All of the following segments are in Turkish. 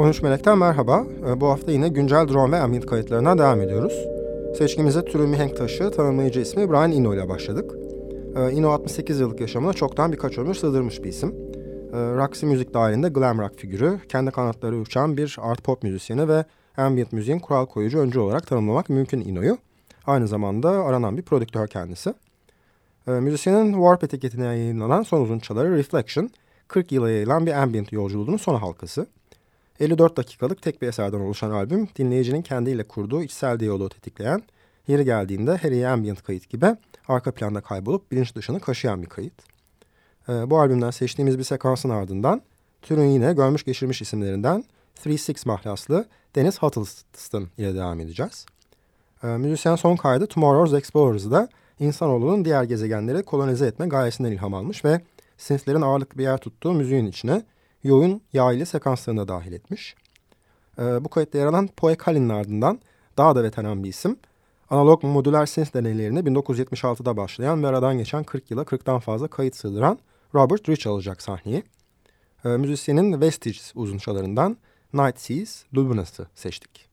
13 Melek'ten merhaba. Ee, bu hafta yine güncel drone ve ambient kayıtlarına devam ediyoruz. Seçkimize türü mihenk taşı, tanımlayıcı ismi Brian Eno ile başladık. Ee, Eno 68 yıllık yaşamına çoktan birkaç ömür sığdırmış bir isim. Ee, Roxy müzik dahilinde glam rock figürü, kendi kanatları uçan bir art pop müzisyeni ve ambient müziğin kural koyucu öncü olarak tanımlamak mümkün Eno'yu. Aynı zamanda aranan bir prodüktör kendisi. Müzisyenin Warp etiketine yayınlanan son uzunçaları Reflection, 40 yıla yayılan bir ambient yolculuğunun son halkası. 54 dakikalık tek bir eserden oluşan albüm, dinleyicinin kendiyle kurduğu içsel diyaloğu tetikleyen, yeri geldiğinde her iyi ambient kayıt gibi arka planda kaybolup bilinç dışını kaşıyan bir kayıt. Ee, bu albümden seçtiğimiz bir sekansın ardından, türün yine görmüş geçirmiş isimlerinden 3-6 mahlaslı Deniz Huddleston ile devam edeceğiz. Ee, müzisyen son kaydı Tomorrow's Explorers'da insanoğlunun diğer gezegenleri kolonize etme gayesinden ilham almış ve synthlerin ağırlıklı bir yer tuttuğu müziğin içine yoğun yaylı sekanslarına dahil etmiş. Ee, bu kayıtta yer alan Poe Kalin'in ardından daha da veteran bir isim. Analog modüler synth deneylerini 1976'da başlayan ve aradan geçen 40 yıla 40'tan fazla kayıt sığdıran Robert Rich alacak sahneyi. Ee, müzisyenin Vestiges uzunçalarından Night Seas Lubunas'ı seçtik.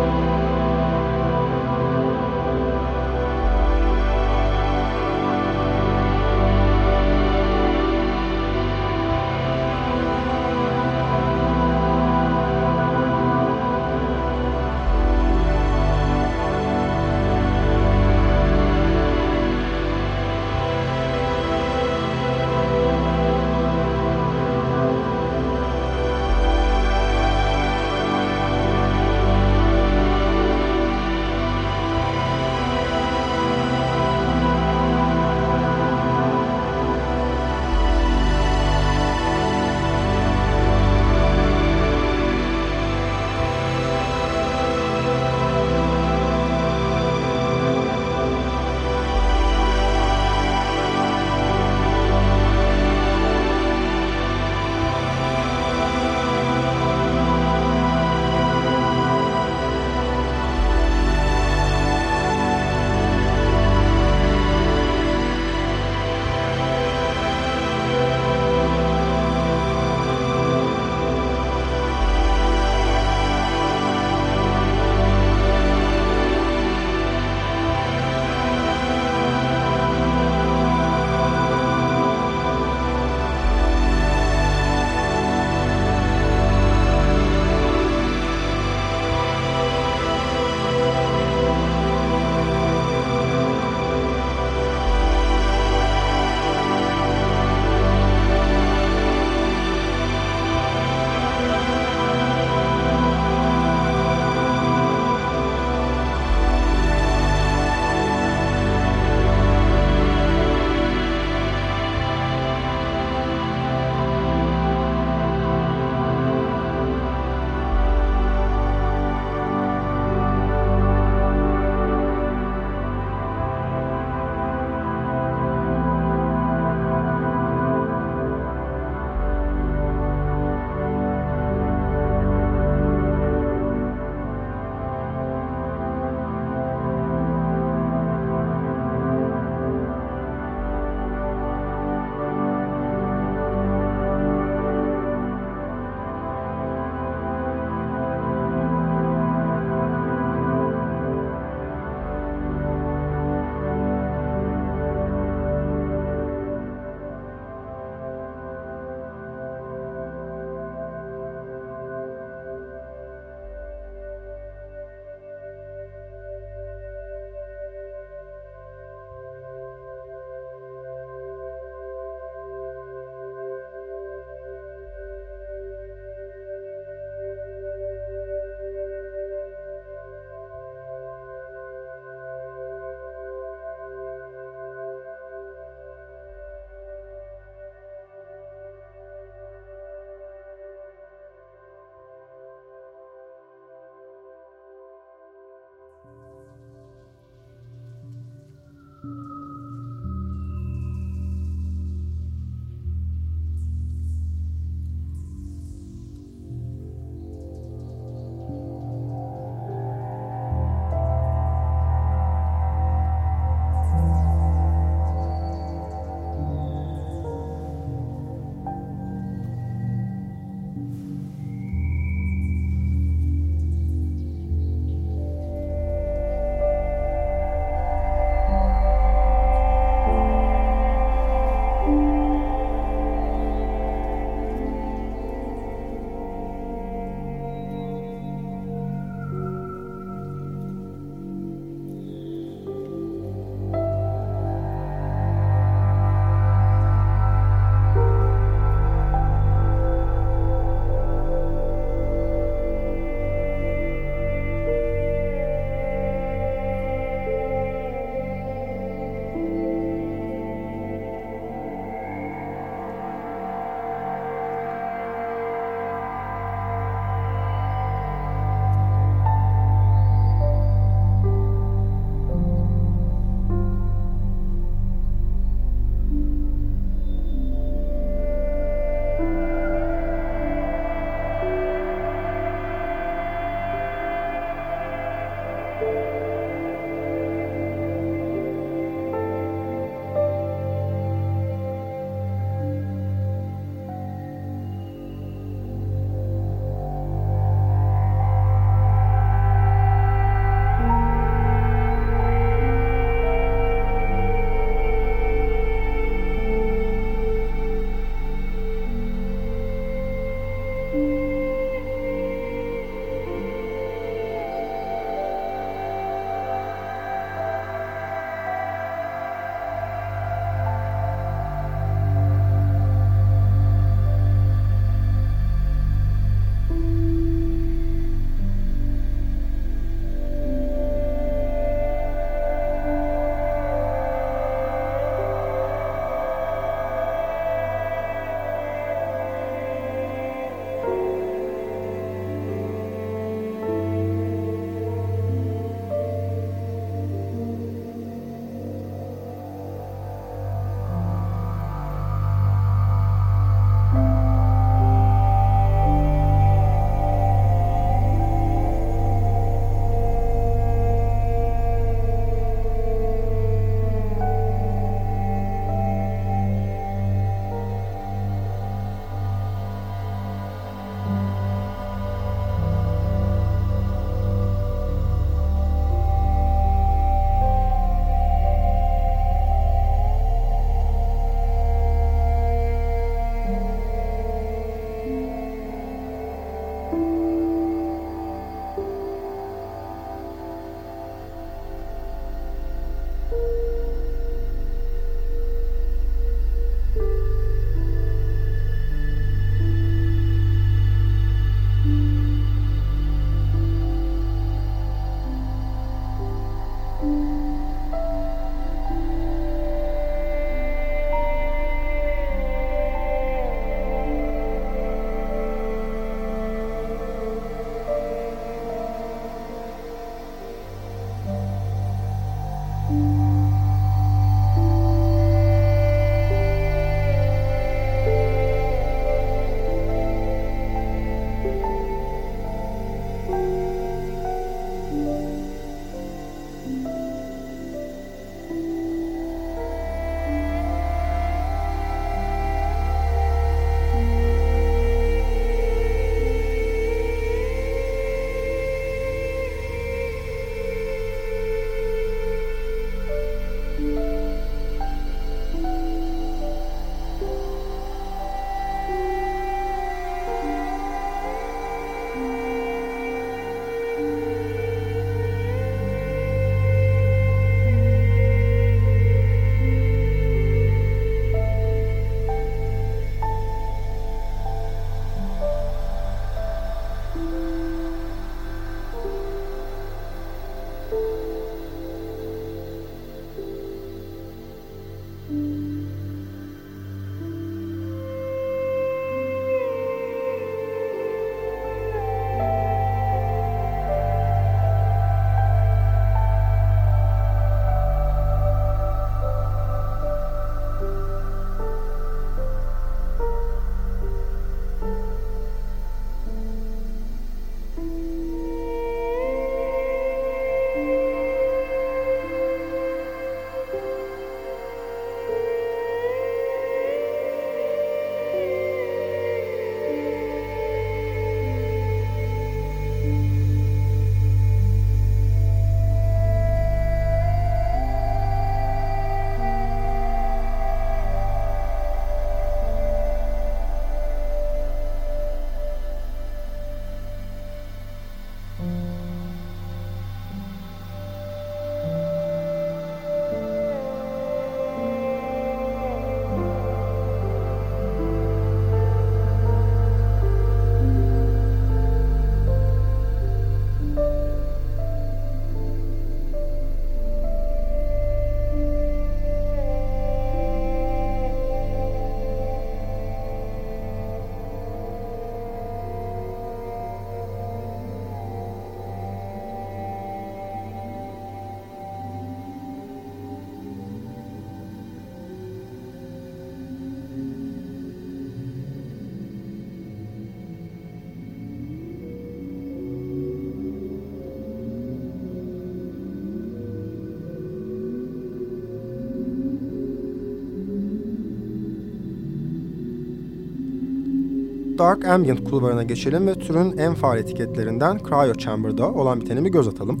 Dark Ambient kulvarına geçelim ve türün en faal etiketlerinden Cryo Chamber'da olan biteni bir göz atalım.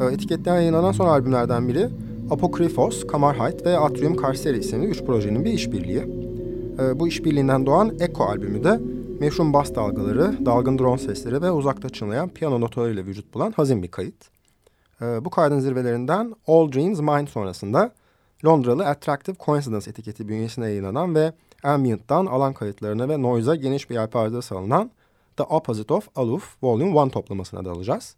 Ee, Etiketler yayınlanan son albümlerden biri Apokryphos, Kamarheit ve Atrium Carceri isimli üç projenin bir işbirliği. Ee, bu işbirliğinden doğan Echo albümü de meşhum bas dalgaları, dalgın drone sesleri ve uzakta çınlayan piyano notalarıyla vücut bulan hazin bir kayıt. Ee, bu kaydın zirvelerinden All Dreams Mind sonrasında Londralı Attractive Coincidence etiketi bünyesine yayınlanan ve Ambient'tan alan kayıtlarına ve noise'a geniş bir yelpazede salınan The Opposite of Aloof Volume 1 toplamasına dalacağız.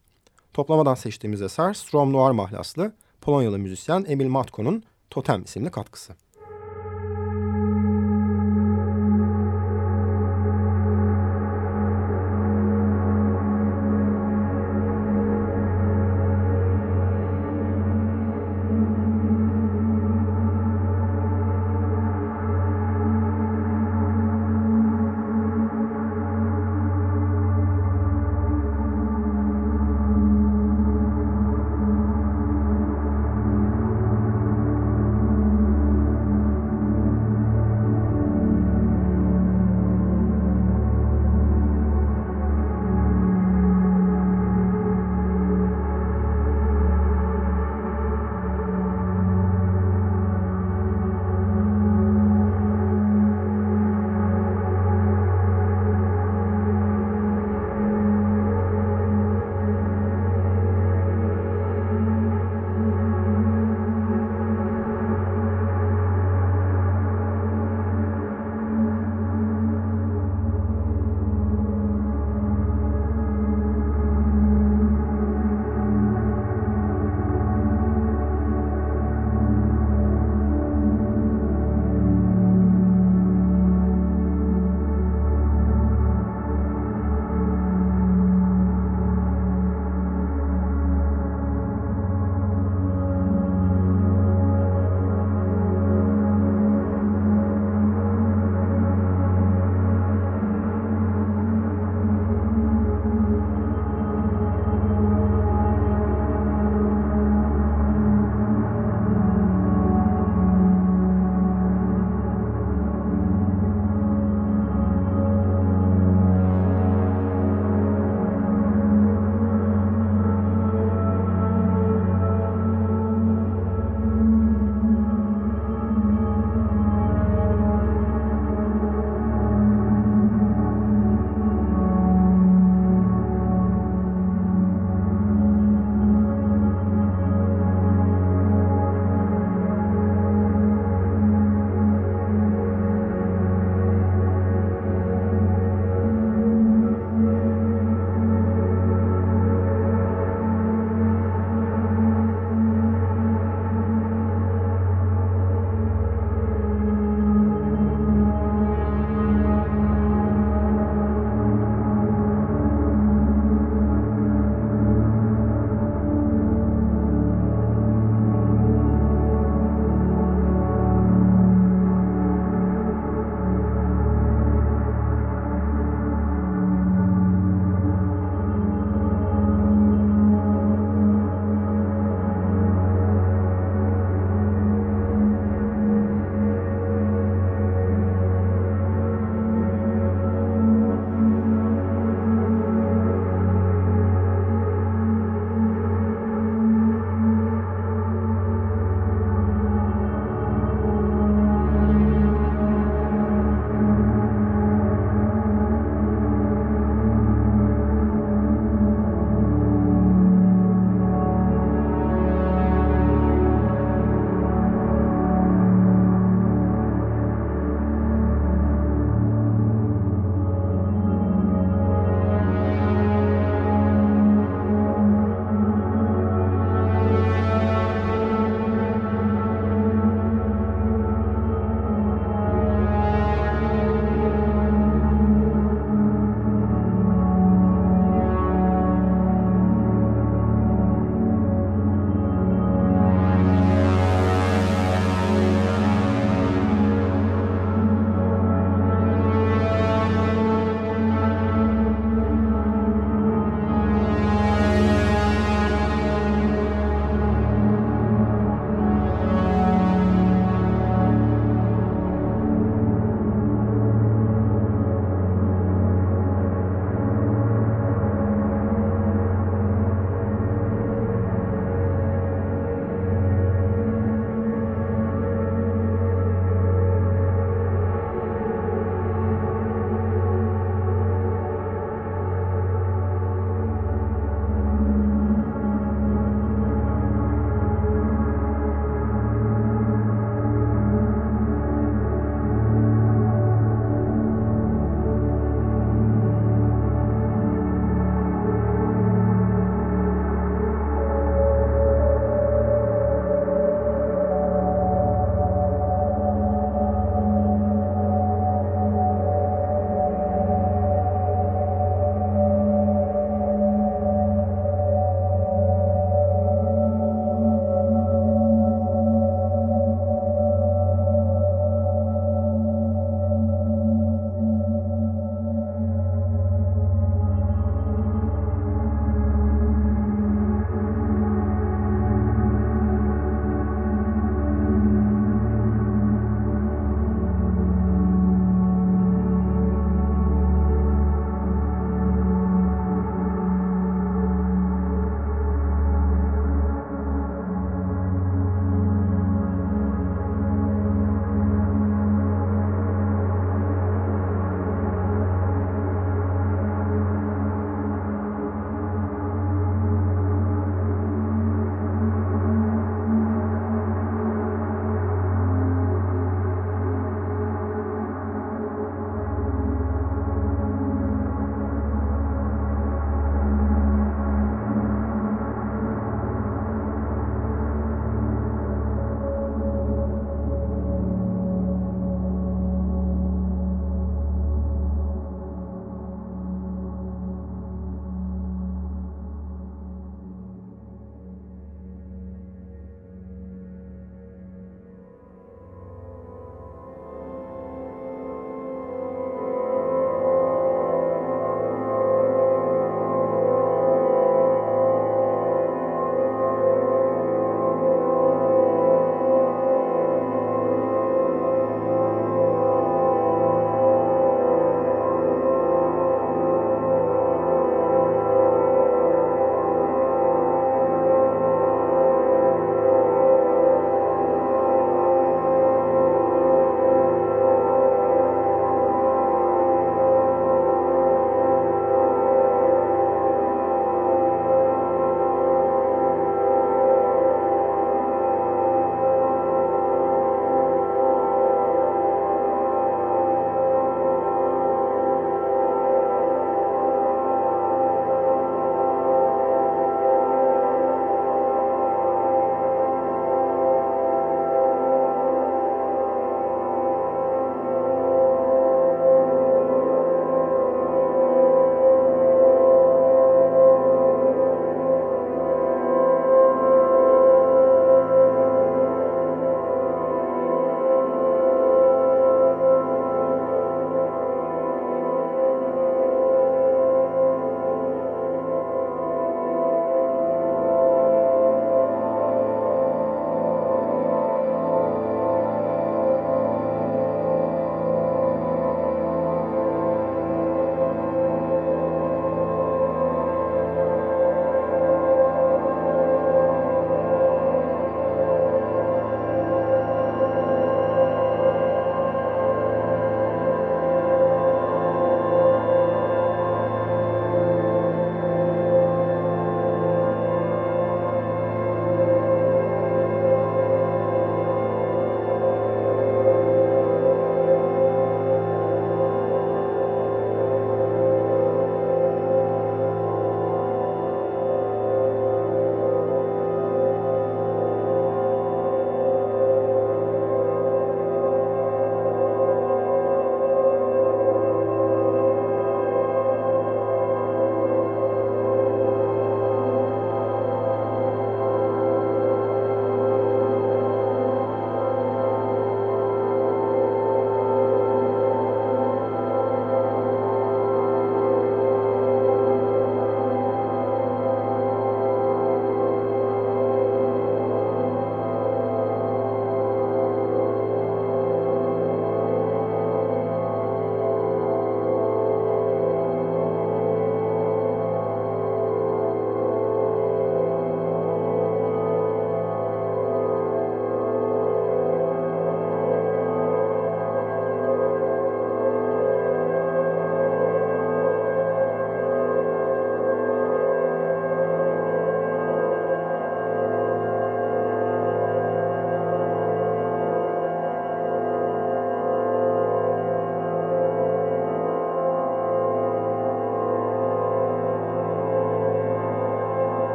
Toplamadan seçtiğimiz eser Strom Noir mahlaslı Polonyalı müzisyen Emil Matko'nun Totem isimli katkısı.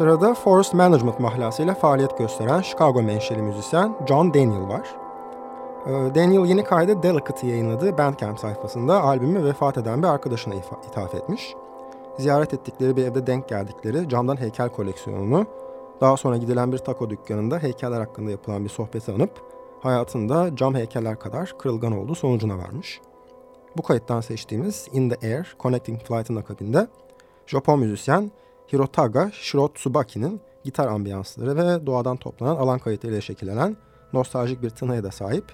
Sırada Forest Management mahlasıyla faaliyet gösteren Chicago menşeli müzisyen John Daniel var. Ee, Daniel yeni kaydı Delicate yayınladığı Bandcamp sayfasında albümü vefat eden bir arkadaşına ithaf etmiş. Ziyaret ettikleri bir evde denk geldikleri camdan heykel koleksiyonunu, daha sonra gidilen bir taco dükkanında heykeller hakkında yapılan bir sohbeti anıp hayatında cam heykeller kadar kırılgan olduğu sonucuna varmış. Bu kayıttan seçtiğimiz In the Air Connecting Flight'ın akabinde Japon müzisyen Hirotaga Shirotsubaki'nin gitar ambiyansları ve doğadan toplanan alan kayıtlarıyla şekillenen nostaljik bir tınıya da sahip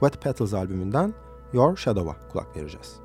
Wet Petals albümünden Your Shadow'a kulak vereceğiz.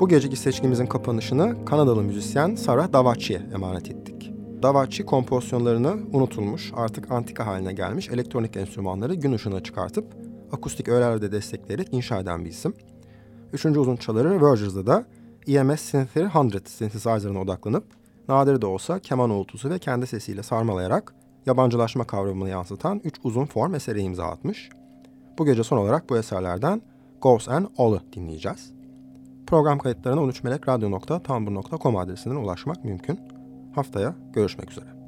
Bu geceki seçkimizin kapanışını Kanadalı müzisyen Sarah Davachi'ye emanet ettik. Davachi kompozisyonlarını unutulmuş, artık antika haline gelmiş elektronik enstrümanları gün ışığına çıkartıp akustik öğelerde destekleyerek inşa eden bir isim. Üçüncü uzun çaları Verges'da da EMS Synthir 100 synthesizer'ına odaklanıp nadir de olsa keman uğultusu ve kendi sesiyle sarmalayarak yabancılaşma kavramını yansıtan üç uzun form eseri imza atmış. Bu gece son olarak bu eserlerden Goes and All'ı dinleyeceğiz. Program kayıtlarına 13melekradyo.tumblr.com adresinden ulaşmak mümkün. Haftaya görüşmek üzere.